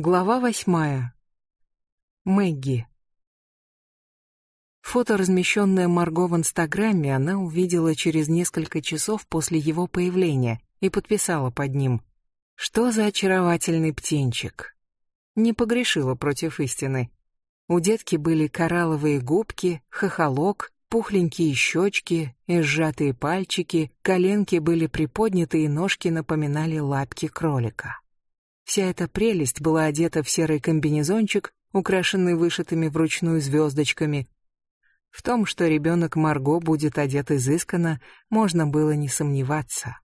Глава восьмая. Мэгги. Фото, размещенное Марго в Инстаграме, она увидела через несколько часов после его появления и подписала под ним. Что за очаровательный птенчик. Не погрешила против истины. У детки были коралловые губки, хохолок, пухленькие щечки и сжатые пальчики, коленки были приподняты и ножки напоминали лапки кролика. Вся эта прелесть была одета в серый комбинезончик, украшенный вышитыми вручную звездочками. В том, что ребенок Марго будет одет изысканно, можно было не сомневаться.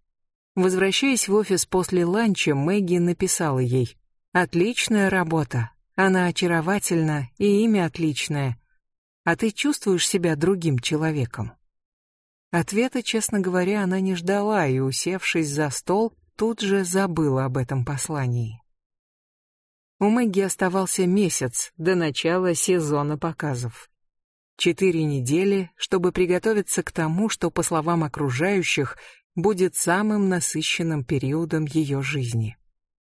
Возвращаясь в офис после ланча, Мэгги написала ей «Отличная работа. Она очаровательна, и имя отличное. А ты чувствуешь себя другим человеком?» Ответа, честно говоря, она не ждала и, усевшись за стол, тут же забыла об этом послании. У Мэгги оставался месяц до начала сезона показов. Четыре недели, чтобы приготовиться к тому, что, по словам окружающих, будет самым насыщенным периодом ее жизни.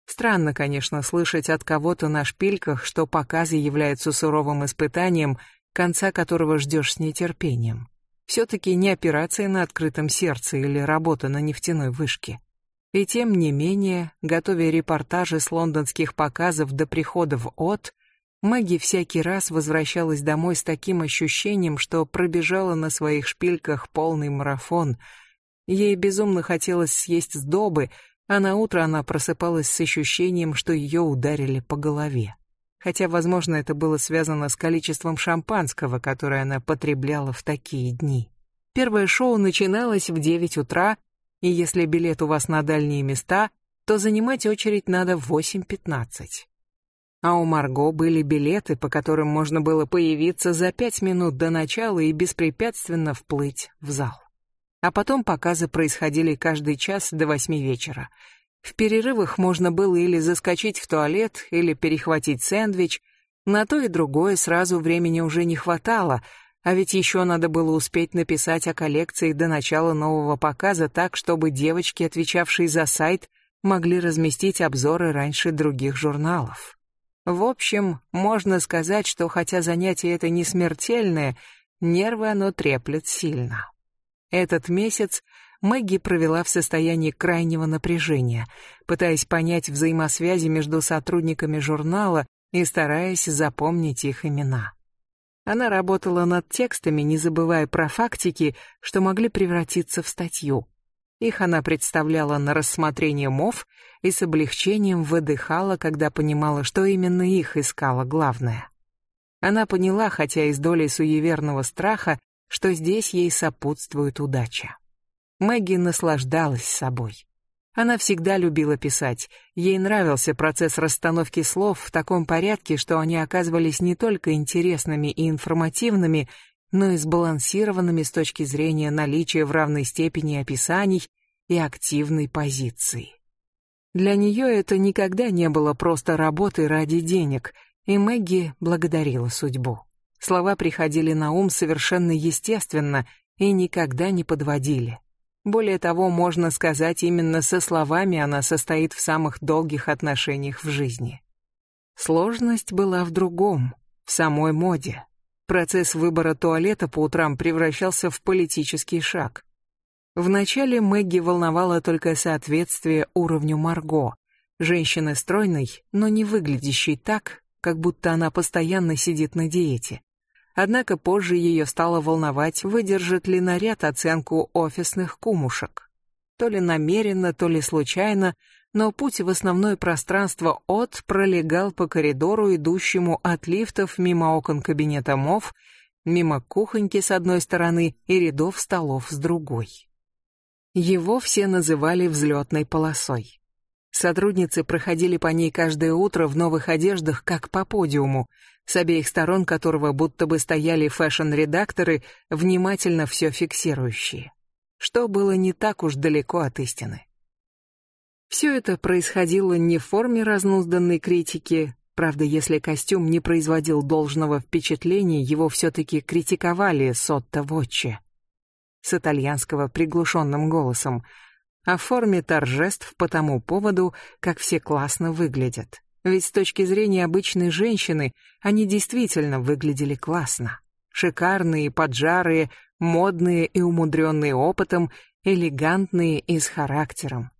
Странно, конечно, слышать от кого-то на шпильках, что показы являются суровым испытанием, конца которого ждешь с нетерпением. Все-таки не операция на открытом сердце или работа на нефтяной вышке. И тем не менее, готовя репортажи с лондонских показов до прихода в От, Мэгги всякий раз возвращалась домой с таким ощущением, что пробежала на своих шпильках полный марафон. Ей безумно хотелось съесть сдобы, а на утро она просыпалась с ощущением, что ее ударили по голове. Хотя, возможно, это было связано с количеством шампанского, которое она потребляла в такие дни. Первое шоу начиналось в 9 утра, и если билет у вас на дальние места, то занимать очередь надо в 8.15. А у Марго были билеты, по которым можно было появиться за пять минут до начала и беспрепятственно вплыть в зал. А потом показы происходили каждый час до восьми вечера. В перерывах можно было или заскочить в туалет, или перехватить сэндвич. На то и другое сразу времени уже не хватало — а ведь еще надо было успеть написать о коллекции до начала нового показа так, чтобы девочки, отвечавшие за сайт, могли разместить обзоры раньше других журналов. В общем, можно сказать, что хотя занятие это не смертельное, нервы оно треплет сильно. Этот месяц Мэгги провела в состоянии крайнего напряжения, пытаясь понять взаимосвязи между сотрудниками журнала и стараясь запомнить их имена. Она работала над текстами, не забывая про фактики, что могли превратиться в статью. Их она представляла на рассмотрение МОВ и с облегчением выдыхала, когда понимала, что именно их искала главное. Она поняла, хотя и с долей суеверного страха, что здесь ей сопутствует удача. Мэгги наслаждалась собой. Она всегда любила писать. Ей нравился процесс расстановки слов в таком порядке, что они оказывались не только интересными и информативными, но и сбалансированными с точки зрения наличия в равной степени описаний и активной позиции. Для нее это никогда не было просто работой ради денег, и Мэгги благодарила судьбу. Слова приходили на ум совершенно естественно и никогда не подводили. Более того, можно сказать, именно со словами она состоит в самых долгих отношениях в жизни. Сложность была в другом, в самой моде. Процесс выбора туалета по утрам превращался в политический шаг. Вначале Мэгги волновала только соответствие уровню Марго, женщины стройной, но не выглядящей так, как будто она постоянно сидит на диете. Однако позже ее стало волновать, выдержит ли наряд оценку офисных кумушек. То ли намеренно, то ли случайно, но путь в основное пространство от пролегал по коридору, идущему от лифтов мимо окон кабинета МОВ, мимо кухоньки с одной стороны и рядов столов с другой. Его все называли взлетной полосой. Сотрудницы проходили по ней каждое утро в новых одеждах, как по подиуму, с обеих сторон которого будто бы стояли фэшн-редакторы, внимательно все фиксирующие. Что было не так уж далеко от истины. Все это происходило не в форме разнузданной критики, правда, если костюм не производил должного впечатления, его все-таки критиковали Сотто Вотче с итальянского приглушенным голосом, в форме торжеств по тому поводу, как все классно выглядят. Ведь с точки зрения обычной женщины они действительно выглядели классно. Шикарные, поджарые, модные и умудренные опытом, элегантные и с характером.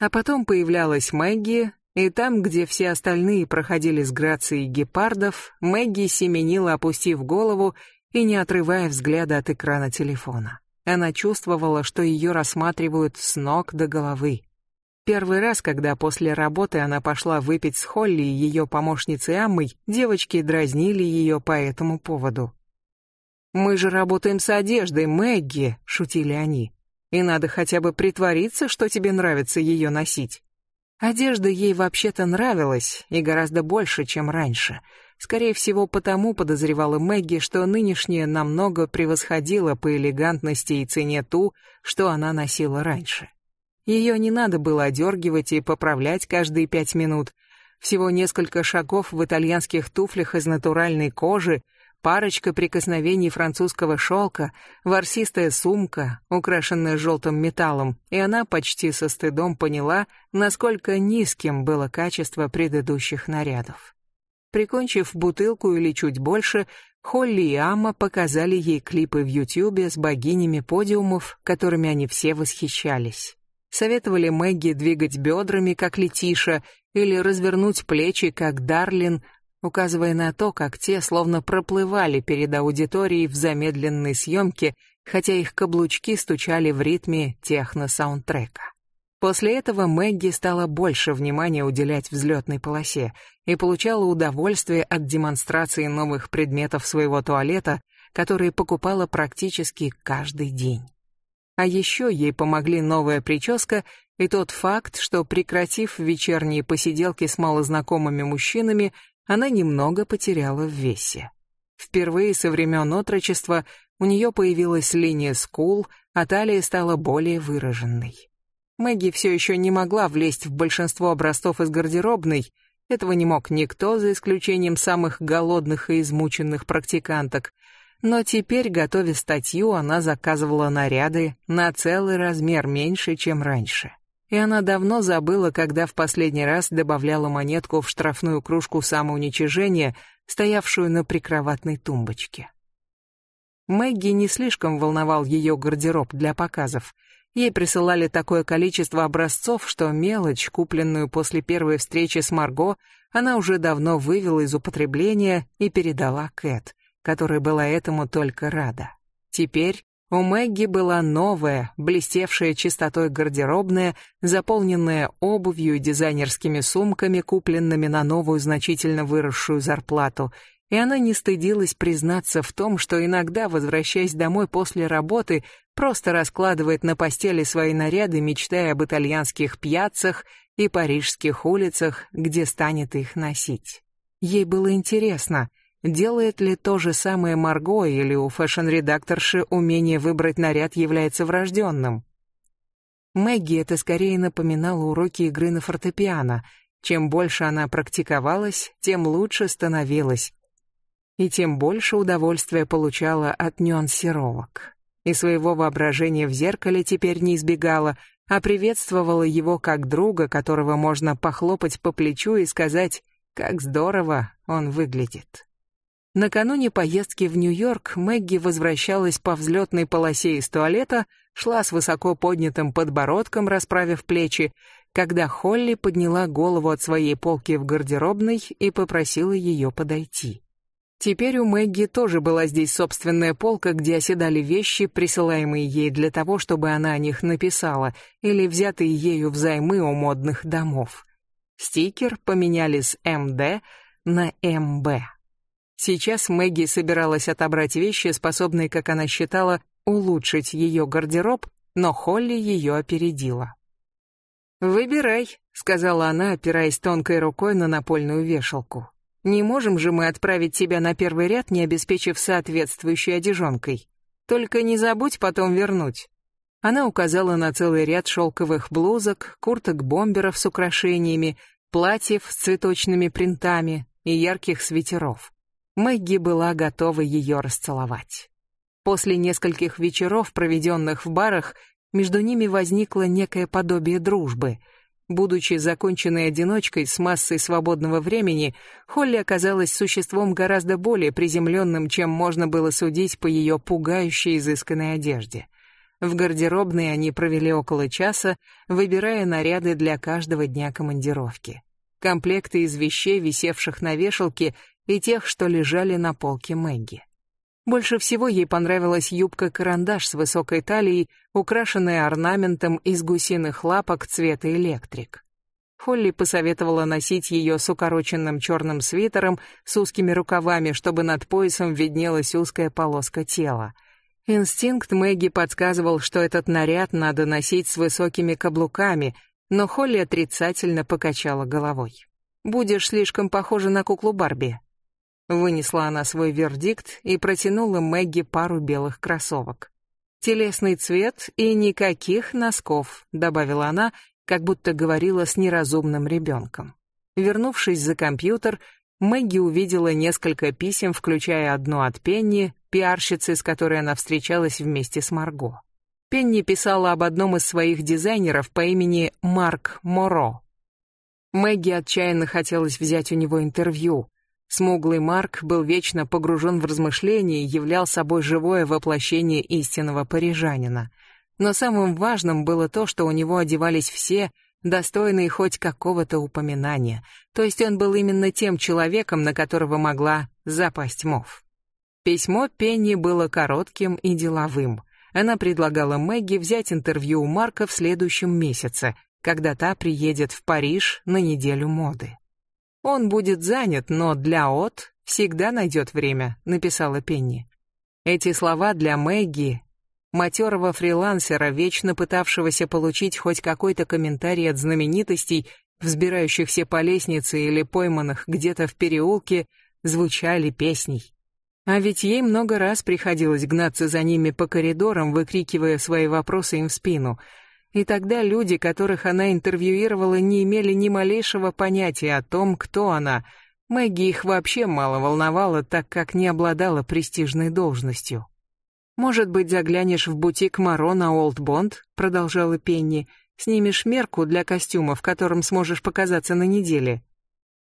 А потом появлялась Мэгги, и там, где все остальные проходили с грацией гепардов, Мэгги семенила, опустив голову и не отрывая взгляда от экрана телефона. Она чувствовала, что ее рассматривают с ног до головы. Первый раз, когда после работы она пошла выпить с Холли и ее помощницей Аммой, девочки дразнили ее по этому поводу. «Мы же работаем с одеждой, Мэгги», — шутили они. «И надо хотя бы притвориться, что тебе нравится ее носить». Одежда ей вообще-то нравилась, и гораздо больше, чем раньше. Скорее всего, потому подозревала Мэгги, что нынешняя намного превосходила по элегантности и цене ту, что она носила раньше. Ее не надо было одергивать и поправлять каждые пять минут. Всего несколько шагов в итальянских туфлях из натуральной кожи, парочка прикосновений французского шелка, ворсистая сумка, украшенная желтым металлом, и она почти со стыдом поняла, насколько низким было качество предыдущих нарядов. Прикончив бутылку или чуть больше, Холли и Амма показали ей клипы в Ютьюбе с богинями подиумов, которыми они все восхищались советовали Мэгги двигать бедрами, как Летиша, или развернуть плечи, как Дарлин, указывая на то, как те словно проплывали перед аудиторией в замедленной съемке, хотя их каблучки стучали в ритме техно-саундтрека. После этого Мэгги стала больше внимания уделять взлетной полосе и получала удовольствие от демонстрации новых предметов своего туалета, которые покупала практически каждый день. А еще ей помогли новая прическа и тот факт, что, прекратив вечерние посиделки с малознакомыми мужчинами, она немного потеряла в весе. Впервые со времен отрочества у нее появилась линия скул, а талия стала более выраженной. Мэгги все еще не могла влезть в большинство образцов из гардеробной, этого не мог никто, за исключением самых голодных и измученных практиканток, но теперь, готовя статью, она заказывала наряды на целый размер меньше, чем раньше. И она давно забыла, когда в последний раз добавляла монетку в штрафную кружку самоуничижения, стоявшую на прикроватной тумбочке. Мэгги не слишком волновал ее гардероб для показов. Ей присылали такое количество образцов, что мелочь, купленную после первой встречи с Марго, она уже давно вывела из употребления и передала Кэт которая была этому только рада. Теперь у Мэгги была новая, блестевшая чистотой гардеробная, заполненная обувью и дизайнерскими сумками, купленными на новую значительно выросшую зарплату, и она не стыдилась признаться в том, что иногда, возвращаясь домой после работы, просто раскладывает на постели свои наряды, мечтая об итальянских пьяцах и парижских улицах, где станет их носить. Ей было интересно — Делает ли то же самое Марго, или у фэшн-редакторши умение выбрать наряд является врожденным? Мэгги это скорее напоминало уроки игры на фортепиано. Чем больше она практиковалась, тем лучше становилась. И тем больше удовольствия получала от нюансировок. И своего воображения в зеркале теперь не избегала, а приветствовала его как друга, которого можно похлопать по плечу и сказать, как здорово он выглядит. Накануне поездки в Нью-Йорк Мэгги возвращалась по взлетной полосе из туалета, шла с высоко поднятым подбородком, расправив плечи, когда Холли подняла голову от своей полки в гардеробной и попросила ее подойти. Теперь у Мэгги тоже была здесь собственная полка, где оседали вещи, присылаемые ей для того, чтобы она о них написала, или взятые ею взаймы у модных домов. Стикер поменяли с МД на МБ. Сейчас Мэгги собиралась отобрать вещи, способные, как она считала, улучшить ее гардероб, но Холли ее опередила. «Выбирай», — сказала она, опираясь тонкой рукой на напольную вешалку. «Не можем же мы отправить тебя на первый ряд, не обеспечив соответствующей одежонкой. Только не забудь потом вернуть». Она указала на целый ряд шелковых блузок, курток-бомберов с украшениями, платьев с цветочными принтами и ярких свитеров. Мэгги была готова ее расцеловать. После нескольких вечеров, проведенных в барах, между ними возникло некое подобие дружбы. Будучи законченной одиночкой с массой свободного времени, Холли оказалась существом гораздо более приземленным, чем можно было судить по ее пугающей изысканной одежде. В гардеробной они провели около часа, выбирая наряды для каждого дня командировки. Комплекты из вещей, висевших на вешалке, и тех, что лежали на полке Мэгги. Больше всего ей понравилась юбка-карандаш с высокой талией, украшенная орнаментом из гусиных лапок цвета электрик. Холли посоветовала носить ее с укороченным черным свитером с узкими рукавами, чтобы над поясом виднелась узкая полоска тела. Инстинкт Мэгги подсказывал, что этот наряд надо носить с высокими каблуками, но Холли отрицательно покачала головой. «Будешь слишком похожа на куклу Барби», Вынесла она свой вердикт и протянула Мэгги пару белых кроссовок. «Телесный цвет и никаких носков», — добавила она, как будто говорила с неразумным ребенком. Вернувшись за компьютер, Мэгги увидела несколько писем, включая одно от Пенни, пиарщицы, с которой она встречалась вместе с Марго. Пенни писала об одном из своих дизайнеров по имени Марк Моро. Мэгги отчаянно хотелось взять у него интервью, Смуглый Марк был вечно погружен в размышления и являл собой живое воплощение истинного парижанина. Но самым важным было то, что у него одевались все, достойные хоть какого-то упоминания, то есть он был именно тем человеком, на которого могла запасть мов. Письмо Пенни было коротким и деловым. Она предлагала Мэгги взять интервью у Марка в следующем месяце, когда та приедет в Париж на неделю моды. Он будет занят, но для От всегда найдет время, написала Пенни. Эти слова для Мэгги, матерого фрилансера, вечно пытавшегося получить хоть какой-то комментарий от знаменитостей, взбирающихся по лестнице или пойманных где-то в переулке, звучали песней. А ведь ей много раз приходилось гнаться за ними по коридорам, выкрикивая свои вопросы им в спину — и тогда люди, которых она интервьюировала, не имели ни малейшего понятия о том, кто она. Мэгги их вообще мало волновала, так как не обладала престижной должностью. «Может быть, заглянешь в бутик Маро на Олд Бонд?» — продолжала Пенни. «Снимешь мерку для костюма, в котором сможешь показаться на неделе».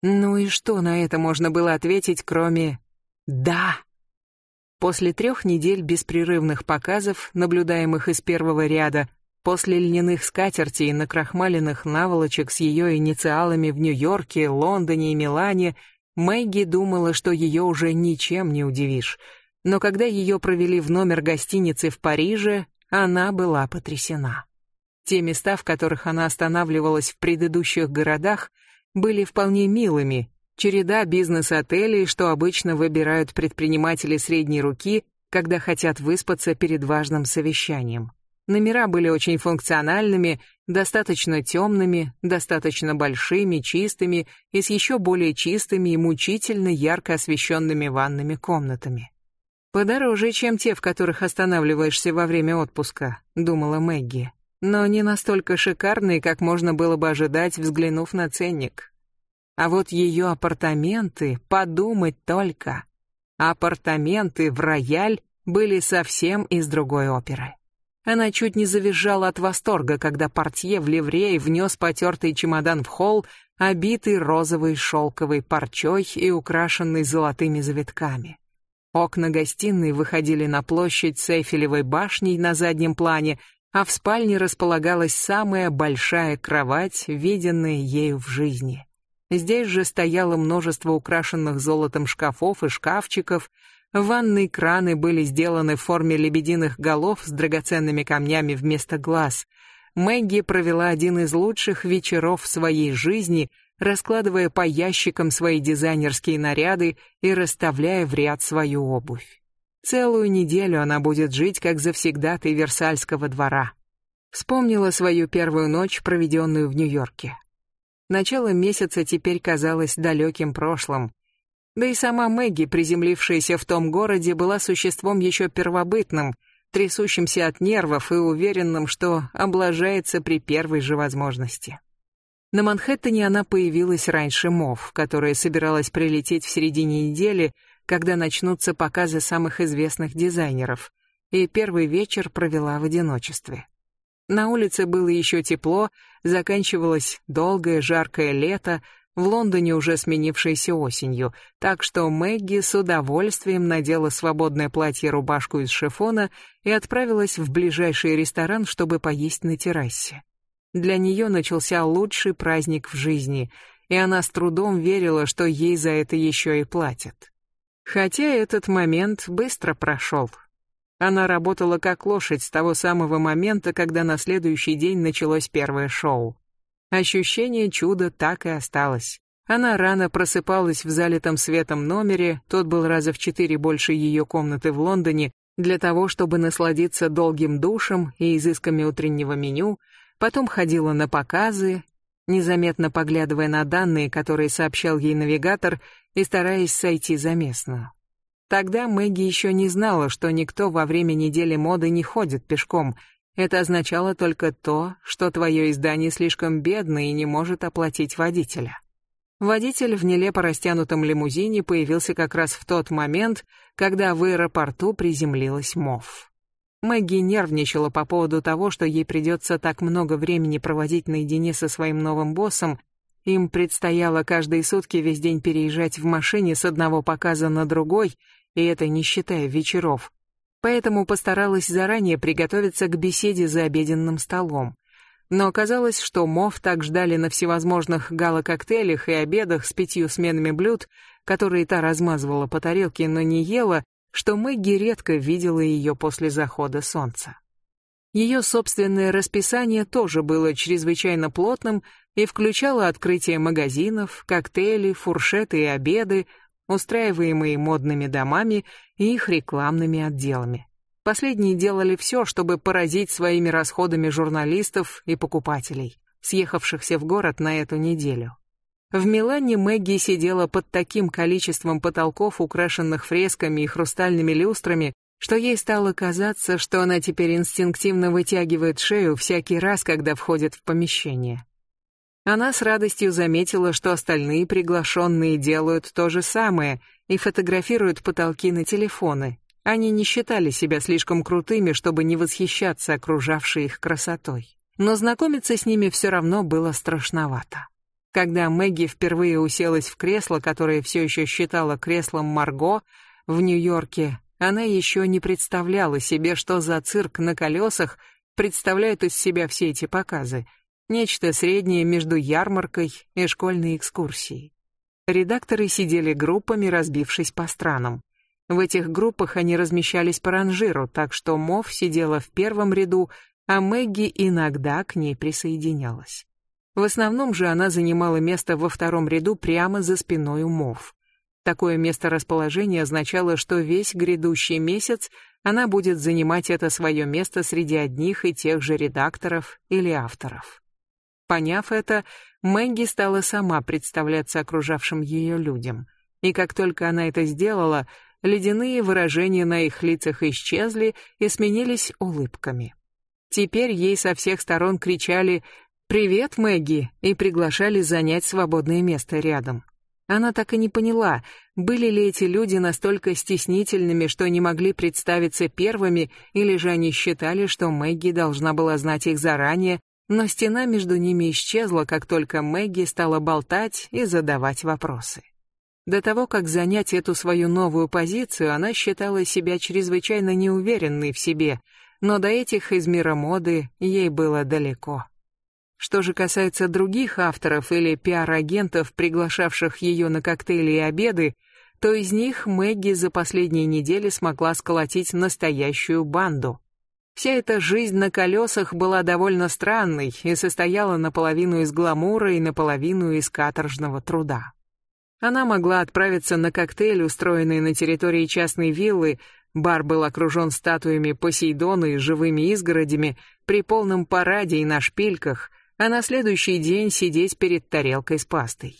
Ну и что на это можно было ответить, кроме «да»? После трех недель беспрерывных показов, наблюдаемых из первого ряда, После льняных скатертей и накрахмаленных наволочек с ее инициалами в Нью-Йорке, Лондоне и Милане, Мэгги думала, что ее уже ничем не удивишь. Но когда ее провели в номер гостиницы в Париже, она была потрясена. Те места, в которых она останавливалась в предыдущих городах, были вполне милыми. Череда бизнес-отелей, что обычно выбирают предприниматели средней руки, когда хотят выспаться перед важным совещанием. Номера были очень функциональными, достаточно темными, достаточно большими, чистыми и с еще более чистыми и мучительно ярко освещенными ванными комнатами. «Подороже, чем те, в которых останавливаешься во время отпуска», — думала Мэгги. «Но не настолько шикарные, как можно было бы ожидать, взглянув на ценник. А вот ее апартаменты, подумать только. Апартаменты в рояль были совсем из другой оперы. Она чуть не завизжала от восторга, когда портье в ливрее внес потертый чемодан в холл, обитый розовой шелковой парчой и украшенный золотыми завитками. Окна гостиной выходили на площадь с Эйфелевой башней на заднем плане, а в спальне располагалась самая большая кровать, виденная ею в жизни. Здесь же стояло множество украшенных золотом шкафов и шкафчиков, Ванные краны были сделаны в форме лебединых голов с драгоценными камнями вместо глаз. Мэгги провела один из лучших вечеров своей жизни, раскладывая по ящикам свои дизайнерские наряды и расставляя в ряд свою обувь. Целую неделю она будет жить как завсегдатый Версальского двора. Вспомнила свою первую ночь, проведенную в Нью-Йорке. Начало месяца теперь казалось далеким прошлым. Да и сама Мэгги, приземлившаяся в том городе, была существом еще первобытным, трясущимся от нервов и уверенным, что облажается при первой же возможности. На Манхэттене она появилась раньше Мов, которая собиралась прилететь в середине недели, когда начнутся показы самых известных дизайнеров, и первый вечер провела в одиночестве. На улице было еще тепло, заканчивалось долгое жаркое лето, в Лондоне уже сменившееся осенью, так что Мэгги с удовольствием надела свободное платье-рубашку из шифона и отправилась в ближайший ресторан, чтобы поесть на террасе. Для нее начался лучший праздник в жизни, и она с трудом верила, что ей за это еще и платят. Хотя этот момент быстро прошел. Она работала как лошадь с того самого момента, когда на следующий день началось первое шоу. Ощущение чуда так и осталось. Она рано просыпалась в залитом светом номере, тот был раза в четыре больше ее комнаты в Лондоне, для того, чтобы насладиться долгим душем и изысками утреннего меню, потом ходила на показы, незаметно поглядывая на данные, которые сообщал ей навигатор, и стараясь сойти за местную. Тогда Мэгги еще не знала, что никто во время недели моды не ходит пешком. Это означало только то, что твое издание слишком бедно и не может оплатить водителя. Водитель в нелепо растянутом лимузине появился как раз в тот момент, когда в аэропорту приземлилась МОВ. Мэгги нервничала по поводу того, что ей придется так много времени проводить наедине со своим новым боссом, им предстояло каждые сутки весь день переезжать в машине с одного показа на другой, и это не считая вечеров. Поэтому постаралась заранее приготовиться к беседе за обеденным столом. Но оказалось, что Мов так ждали на всевозможных гала-коктейлях и обедах с пятью сменами блюд, которые та размазывала по тарелке, но не ела, что Мэгги редко видела ее после захода солнца. Ее собственное расписание тоже было чрезвычайно плотным и включало открытие магазинов, коктейли, фуршеты и обеды, устраиваемые модными домами и их рекламными отделами. Последние делали все, чтобы поразить своими расходами журналистов и покупателей, съехавшихся в город на эту неделю. В Милане Мэгги сидела под таким количеством потолков, украшенных фресками и хрустальными люстрами, что ей стало казаться, что она теперь инстинктивно вытягивает шею всякий раз, когда входит в помещение. Она с радостью заметила, что остальные приглашенные делают то же самое и фотографируют потолки на телефоны. Они не считали себя слишком крутыми, чтобы не восхищаться окружавшей их красотой. Но знакомиться с ними все равно было страшновато. Когда Мэгги впервые уселась в кресло, которое все еще считала креслом Марго, в Нью-Йорке, она еще не представляла себе, что за цирк на колесах представляют из себя все эти показы — Нечто среднее между ярмаркой и школьной экскурсией. Редакторы сидели группами, разбившись по странам. В этих группах они размещались по ранжиру, так что Мов сидела в первом ряду, а Мэгги иногда к ней присоединялась. В основном же она занимала место во втором ряду прямо за спиной у Мов. Такое место расположения означало, что весь грядущий месяц она будет занимать это свое место среди одних и тех же редакторов или авторов. Поняв это, Мэгги стала сама представляться окружавшим ее людям. И как только она это сделала, ледяные выражения на их лицах исчезли и сменились улыбками. Теперь ей со всех сторон кричали «Привет, Мэгги!» и приглашали занять свободное место рядом. Она так и не поняла, были ли эти люди настолько стеснительными, что не могли представиться первыми, или же они считали, что Мэгги должна была знать их заранее но стена между ними исчезла, как только Мэгги стала болтать и задавать вопросы. До того, как занять эту свою новую позицию, она считала себя чрезвычайно неуверенной в себе, но до этих из мира моды ей было далеко. Что же касается других авторов или пиар-агентов, приглашавших ее на коктейли и обеды, то из них Мэгги за последние недели смогла сколотить настоящую банду. Вся эта жизнь на колесах была довольно странной и состояла наполовину из гламура и наполовину из каторжного труда. Она могла отправиться на коктейль, устроенный на территории частной виллы, бар был окружен статуями Посейдона и живыми изгородями, при полном параде и на шпильках, а на следующий день сидеть перед тарелкой с пастой.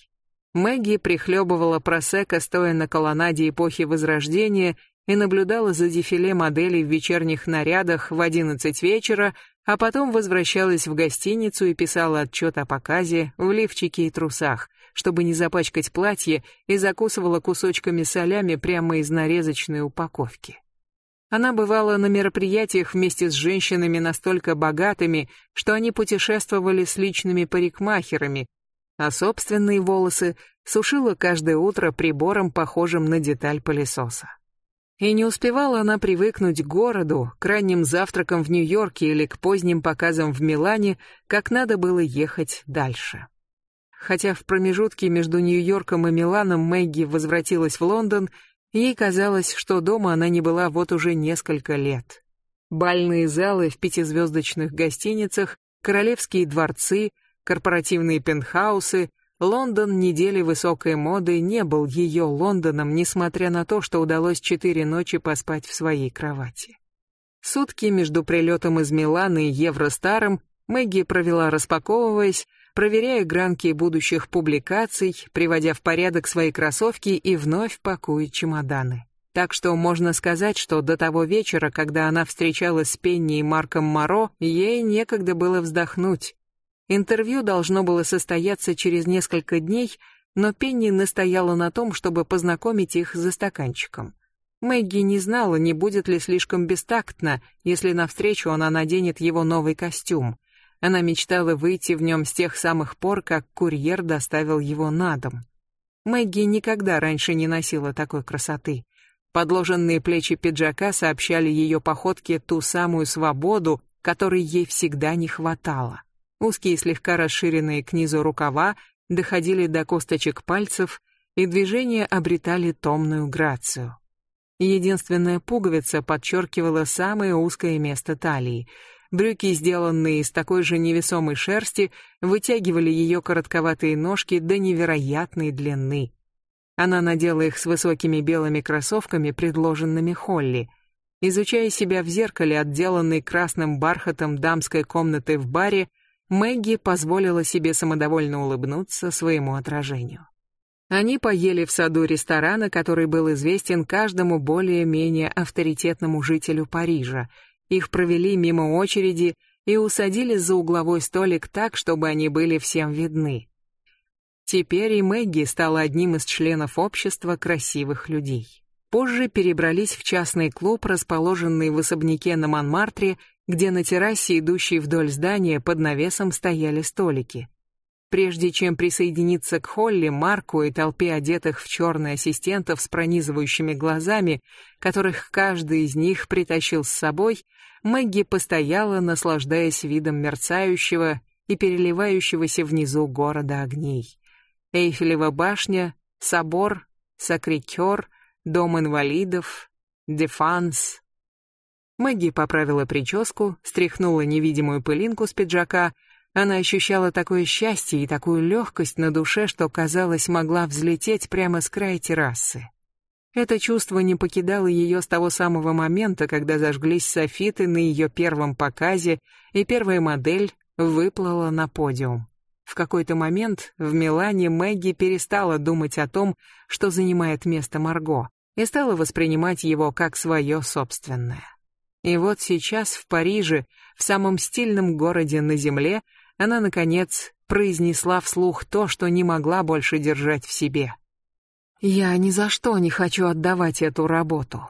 Мэгги прихлебывала просека, стоя на колоннаде эпохи Возрождения и наблюдала за дефиле моделей в вечерних нарядах в одиннадцать вечера, а потом возвращалась в гостиницу и писала отчет о показе в лифчике и трусах, чтобы не запачкать платье, и закусывала кусочками солями прямо из нарезочной упаковки. Она бывала на мероприятиях вместе с женщинами настолько богатыми, что они путешествовали с личными парикмахерами, а собственные волосы сушила каждое утро прибором, похожим на деталь пылесоса. И не успевала она привыкнуть к городу, к ранним завтракам в Нью-Йорке или к поздним показам в Милане, как надо было ехать дальше. Хотя в промежутке между Нью-Йорком и Миланом Мэгги возвратилась в Лондон, ей казалось, что дома она не была вот уже несколько лет. Бальные залы в пятизвездочных гостиницах, королевские дворцы, корпоративные пентхаусы, Лондон недели высокой моды не был ее Лондоном, несмотря на то, что удалось четыре ночи поспать в своей кровати. Сутки между прилетом из Милана и Евростаром Мэгги провела распаковываясь, проверяя гранки будущих публикаций, приводя в порядок свои кроссовки и вновь пакуя чемоданы. Так что можно сказать, что до того вечера, когда она встречалась с Пенни и Марком Моро, ей некогда было вздохнуть. Интервью должно было состояться через несколько дней, но Пенни настояла на том, чтобы познакомить их за стаканчиком. Мэгги не знала, не будет ли слишком бестактно, если навстречу она наденет его новый костюм. Она мечтала выйти в нем с тех самых пор, как курьер доставил его на дом. Мэгги никогда раньше не носила такой красоты. Подложенные плечи пиджака сообщали ее походке ту самую свободу, которой ей всегда не хватало. Узкие слегка расширенные к низу рукава доходили до косточек пальцев, и движения обретали томную грацию. Единственная пуговица подчеркивала самое узкое место талии. Брюки, сделанные из такой же невесомой шерсти, вытягивали ее коротковатые ножки до невероятной длины. Она надела их с высокими белыми кроссовками, предложенными Холли. Изучая себя в зеркале, отделанной красным бархатом дамской комнаты в баре, Мэгги позволила себе самодовольно улыбнуться своему отражению. Они поели в саду ресторана, который был известен каждому более-менее авторитетному жителю Парижа. Их провели мимо очереди и усадили за угловой столик так, чтобы они были всем видны. Теперь и Мэгги стала одним из членов общества красивых людей. Позже перебрались в частный клуб, расположенный в особняке на Монмартре, где на террасе, идущей вдоль здания, под навесом стояли столики. Прежде чем присоединиться к Холли, Марку и толпе одетых в черные ассистентов с пронизывающими глазами, которых каждый из них притащил с собой, Мэгги постояла, наслаждаясь видом мерцающего и переливающегося внизу города огней. Эйфелева башня, собор, Сакрикер, дом инвалидов, Дефанс. Мэгги поправила прическу, стряхнула невидимую пылинку с пиджака. Она ощущала такое счастье и такую легкость на душе, что, казалось, могла взлететь прямо с края террасы. Это чувство не покидало ее с того самого момента, когда зажглись софиты на ее первом показе, и первая модель выплыла на подиум. В какой-то момент в Милане Мэгги перестала думать о том, что занимает место Марго и стала воспринимать его как свое собственное. И вот сейчас в Париже, в самом стильном городе на земле, она, наконец, произнесла вслух то, что не могла больше держать в себе. «Я ни за что не хочу отдавать эту работу.